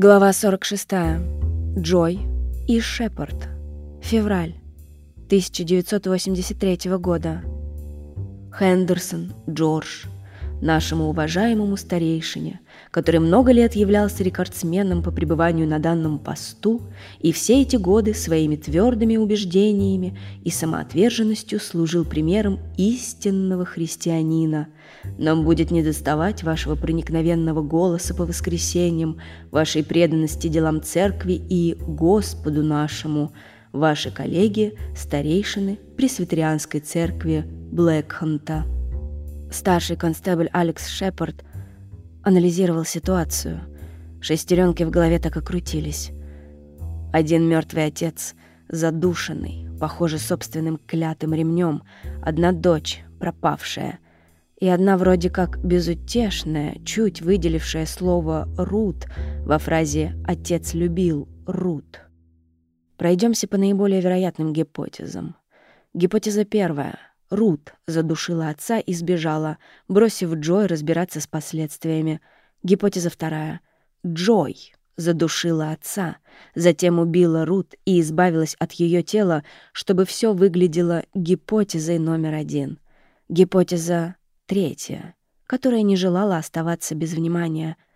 Глава 46. Джой и Шепард. Февраль 1983 года. Хендерсон Джордж нашему уважаемому старейшине, который много лет являлся рекордсменом по пребыванию на данном посту и все эти годы своими твердыми убеждениями и самоотверженностью служил примером истинного христианина. Нам будет недоставать вашего проникновенного голоса по воскресеньям, вашей преданности делам церкви и Господу нашему, ваши коллеги, старейшины Пресвитерианской церкви Блэкханта. Старший констебль Алекс Шепард анализировал ситуацию. Шестеренки в голове так и крутились. Один мертвый отец, задушенный, похоже, собственным клятым ремнем, одна дочь, пропавшая, и одна вроде как безутешная, чуть выделившая слово «Рут» во фразе «Отец любил Рут». Пройдемся по наиболее вероятным гипотезам. Гипотеза первая — Рут задушила отца и сбежала, бросив Джой разбираться с последствиями. Гипотеза вторая. Джой задушила отца, затем убила Рут и избавилась от ее тела, чтобы все выглядело гипотезой номер один. Гипотеза третья, которая не желала оставаться без внимания —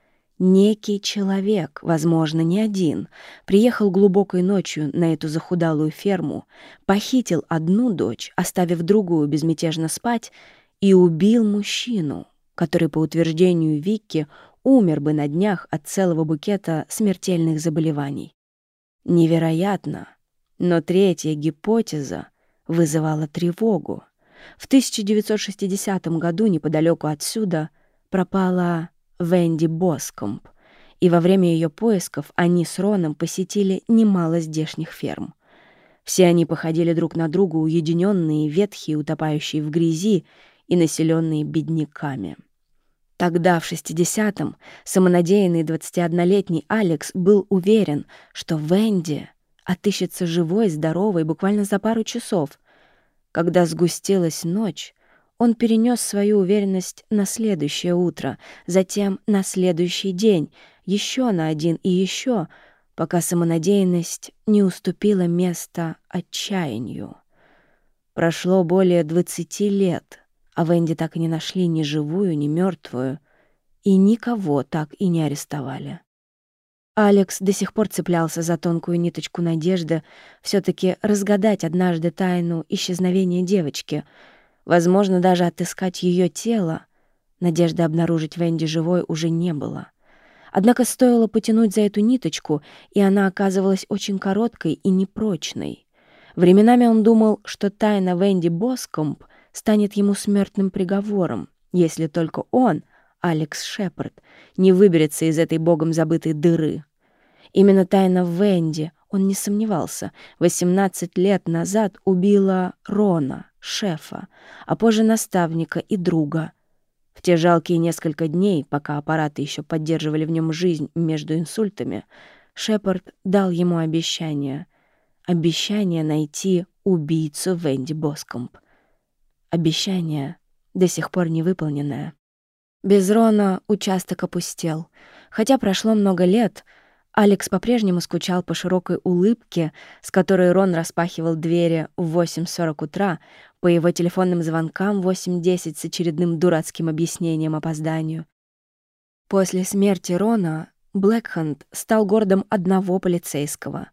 Некий человек, возможно, не один, приехал глубокой ночью на эту захудалую ферму, похитил одну дочь, оставив другую безмятежно спать, и убил мужчину, который, по утверждению Викки, умер бы на днях от целого букета смертельных заболеваний. Невероятно, но третья гипотеза вызывала тревогу. В 1960 году неподалеку отсюда пропала Венди Боскомп, и во время ее поисков они с Роном посетили немало здешних ферм. Все они походили друг на друга, уединенные, ветхие, утопающие в грязи и населенные бедняками. Тогда, в 60-м, самонадеянный 21-летний Алекс был уверен, что Венди отыщется живой, здоровой буквально за пару часов. Когда сгустилась ночь, он перенес свою уверенность на следующее утро, затем на следующий день, еще на один и еще, пока самонадеянность не уступила место отчаянию. Прошло более двадцати лет, а Венди так и не нашли ни живую, ни мертвую, и никого так и не арестовали. Алекс до сих пор цеплялся за тонкую ниточку надежды все таки разгадать однажды тайну исчезновения девочки — Возможно, даже отыскать ее тело. Надежды обнаружить Венди живой уже не было. Однако стоило потянуть за эту ниточку, и она оказывалась очень короткой и непрочной. Временами он думал, что тайна Венди Боскомп станет ему смертным приговором, если только он, Алекс Шепард, не выберется из этой богом забытой дыры. Именно тайна Венди, он не сомневался, 18 лет назад убила Рона, шефа, а позже наставника и друга. В те жалкие несколько дней, пока аппараты еще поддерживали в нем жизнь между инсультами, Шепард дал ему обещание. Обещание найти убийцу Венди Боскомп. Обещание, до сих пор не выполненное. Без Рона участок опустел. Хотя прошло много лет — Алекс по-прежнему скучал по широкой улыбке, с которой Рон распахивал двери в 8.40 утра, по его телефонным звонкам в 8.10 с очередным дурацким объяснением опозданию. После смерти Рона Блэкхант стал городом одного полицейского,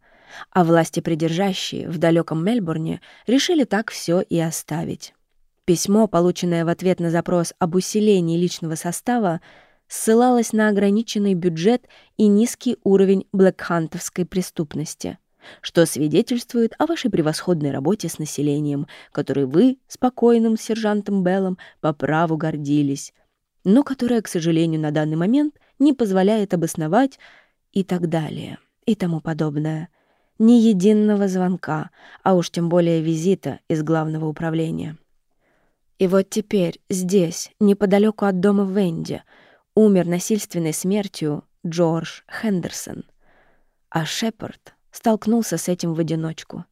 а власти придержащие в далеком Мельбурне решили так все и оставить. Письмо, полученное в ответ на запрос об усилении личного состава, ссылалась на ограниченный бюджет и низкий уровень блэкхантовской преступности, что свидетельствует о вашей превосходной работе с населением, которой вы, спокойным сержантом Беллом, по праву гордились, но которая, к сожалению, на данный момент не позволяет обосновать и так далее, и тому подобное. Ни единого звонка, а уж тем более визита из главного управления. И вот теперь, здесь, неподалеку от дома Венди, умер насильственной смертью Джордж Хендерсон. А Шепард столкнулся с этим в одиночку.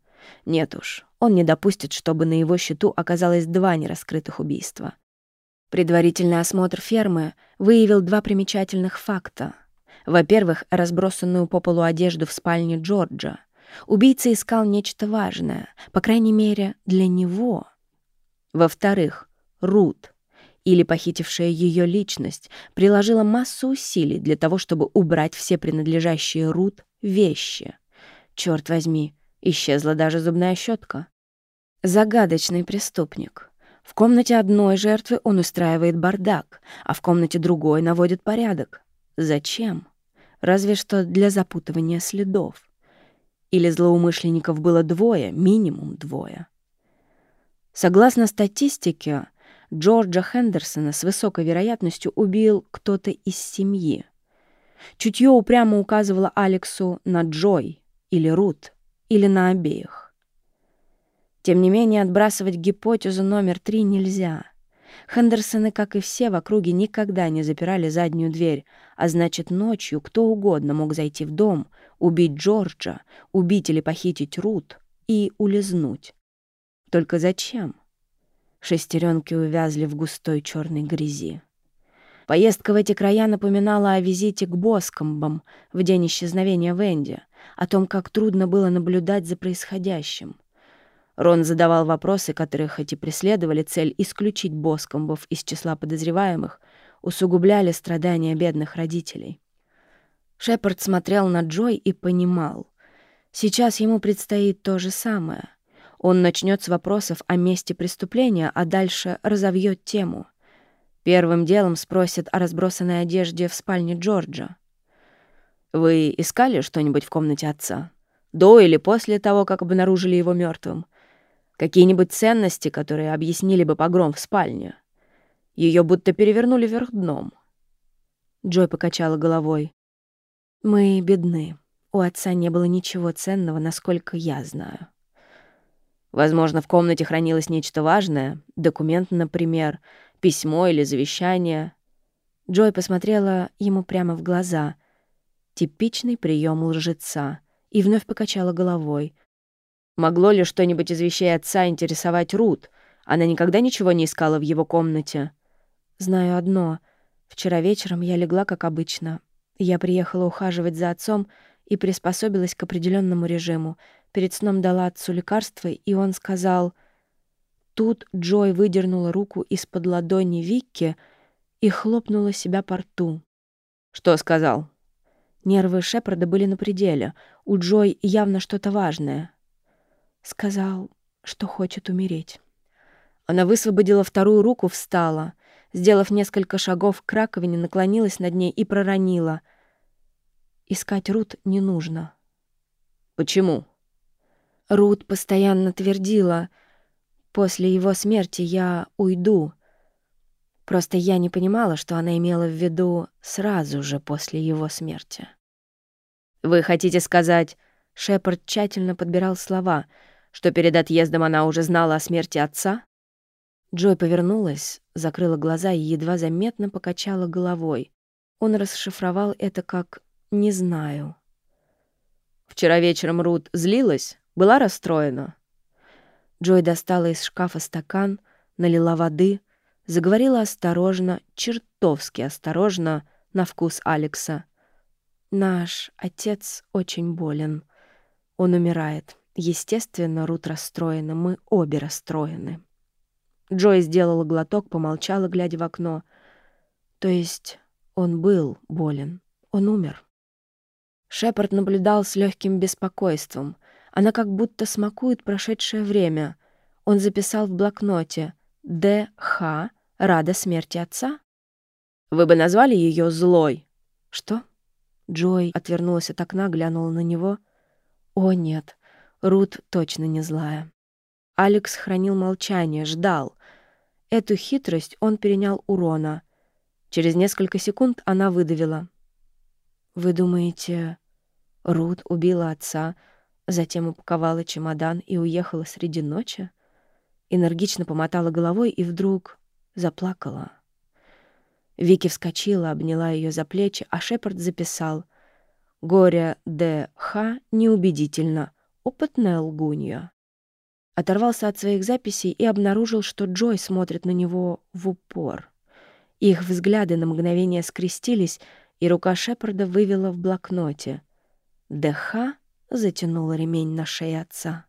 Нет уж, он не допустит, чтобы на его счету оказалось два нераскрытых убийства. Предварительный осмотр фермы выявил два примечательных факта. Во-первых, разбросанную по полу одежду в спальне Джорджа. Убийца искал нечто важное, по крайней мере, для него. Во-вторых, Рут, или похитившая ее личность, приложила массу усилий для того, чтобы убрать все принадлежащие Рут вещи. Черт возьми, исчезла даже зубная щетка. Загадочный преступник. В комнате одной жертвы он устраивает бардак, а в комнате другой наводит порядок. Зачем? Разве что для запутывания следов. Или злоумышленников было двое, минимум двое. Согласно статистике, Джорджа Хендерсона с высокой вероятностью убил кто-то из семьи. Чутье упрямо указывало Алексу на Джой или Рут, или на обеих. Тем не менее, отбрасывать гипотезу номер три нельзя. Хендерсоны, как и все в округе, никогда не запирали заднюю дверь, а значит, ночью кто угодно мог зайти в дом, убить Джорджа, убить или похитить Рут и улизнуть. Только зачем? Шестеренки увязли в густой черной грязи. Поездка в эти края напоминала о визите к Боскомбам в день исчезновения Венди, о том, как трудно было наблюдать за происходящим — Рон задавал вопросы, которые хоть и преследовали цель исключить Боскомбов из числа подозреваемых, усугубляли страдания бедных родителей. Шепард смотрел на Джой и понимал. Сейчас ему предстоит то же самое. Он начнет с вопросов о месте преступления, а дальше разовьет тему. Первым делом спросит о разбросанной одежде в спальне Джорджа. «Вы искали что-нибудь в комнате отца? До или после того, как обнаружили его мертвым? Какие-нибудь ценности, которые объяснили бы погром в спальне. Ее будто перевернули вверх дном. Джой покачала головой. «Мы бедны. У отца не было ничего ценного, насколько я знаю. Возможно, в комнате хранилось нечто важное, документ, например, письмо или завещание». Джой посмотрела ему прямо в глаза. Типичный прием лжеца. И вновь покачала головой, Могло ли что-нибудь из вещей отца интересовать Рут? Она никогда ничего не искала в его комнате. Знаю одно. Вчера вечером я легла, как обычно. Я приехала ухаживать за отцом и приспособилась к определенному режиму. Перед сном дала отцу лекарство, и он сказал... Тут Джой выдернула руку из-под ладони Викки и хлопнула себя по рту. «Что сказал?» Нервы Шепарда были на пределе. У Джой явно что-то важное. Сказал, что хочет умереть. Она высвободила вторую руку, встала. Сделав несколько шагов к раковине, наклонилась над ней и проронила. «Искать Рут не нужно». «Почему?» Рут постоянно твердила. «После его смерти я уйду». Просто я не понимала, что она имела в виду сразу же после его смерти. «Вы хотите сказать...» Шепард тщательно подбирал слова — что перед отъездом она уже знала о смерти отца? Джой повернулась, закрыла глаза и едва заметно покачала головой. Он расшифровал это как «не знаю». Вчера вечером Рут злилась, была расстроена. Джой достала из шкафа стакан, налила воды, заговорила осторожно, чертовски осторожно, на вкус Алекса. «Наш отец очень болен. Он умирает. Естественно, Рут расстроена, мы обе расстроены. Джой сделала глоток, помолчала, глядя в окно. То есть он был болен, он умер. Шепард наблюдал с легким беспокойством. Она как будто смакует прошедшее время. Он записал в блокноте «Д.Х. Рада смерти отца?» «Вы бы назвали ее злой?» «Что?» Джой отвернулась от окна, глянула на него. «О, нет, Рут точно не злая. Алекс хранил молчание, ждал. Эту хитрость он перенял у Рона. Через несколько секунд она выдавила. «Вы думаете, Рут убила отца, затем упаковала чемодан и уехала среди ночи?» Энергично помотала головой и вдруг заплакала. Вики вскочила, обняла ее за плечи, а Шепард записал «Горе Д.Х. неубедительно опытная лгунья. Оторвался от своих записей и обнаружил, что Джой смотрит на него в упор. Их взгляды на мгновение скрестились, и рука Шепарда вывела в блокноте. ДХ затянула ремень на шее отца.